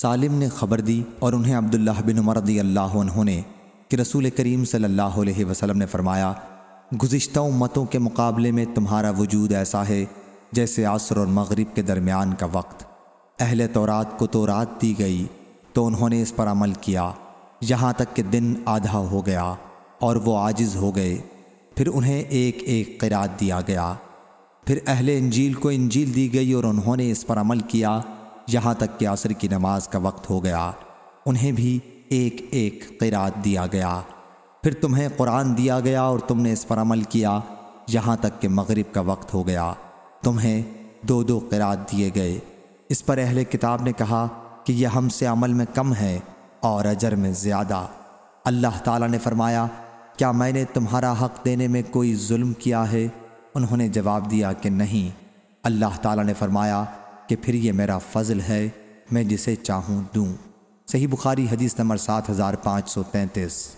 سالم نے خبر دی اور انہیں عبداللہ بن عمر رضی اللہ عنہ نے کہ رسول کریم صلی اللہ علیہ وسلم نے فرمایا، گزشتہ امتوں کے مقابلے میں تمہارا وجود ایسا ہے جیسے عصر اور مغرب کے درمیان کا وقت۔ اہل تورات کو تورات دی گئی، تو انہوں نے اس پر عمل کیا۔ یہاں تک کہ دن آدھا ہو گیا اور وہ عاجز ہو گئے۔ پھر انہیں ایک ایک قرات دیا گیا۔ پھر اہل انجیل کو انجیل دی گئی اور انہوں نے اس پر عمل کیا۔ یہاں تک کہ عصر کی نماز کا وقت ہو گیا، انہیں بھی ایک ایک قرات دیا گیا۔ پھر تمہیں قرآن دیا گیا اور تم نے اس پر عمل کیا، یہاں تک کہ مغرب کا وقت ہو گیا۔ تمہیں دو دو قرات دیے گئے۔ اس پر اہل کتاب نے کہا کہ یہ ہم سے عمل میں کم ہے اور اجر میں زیادہ۔ اللہ تعالیٰ نے فرمایا، کیا میں نے تمہارا حق دینے میں کوئی ظلم کیا ہے؟ انہوں نے جواب دیا کہ نہیں۔ اللہ تعالیٰ نے فرمایا کہ پھر یہ میرا فضل ہے، میں جسے چاہوں دوں۔ صحیح بخاری حدیث نمبر سات ہزار پانچ سو تینتیس۔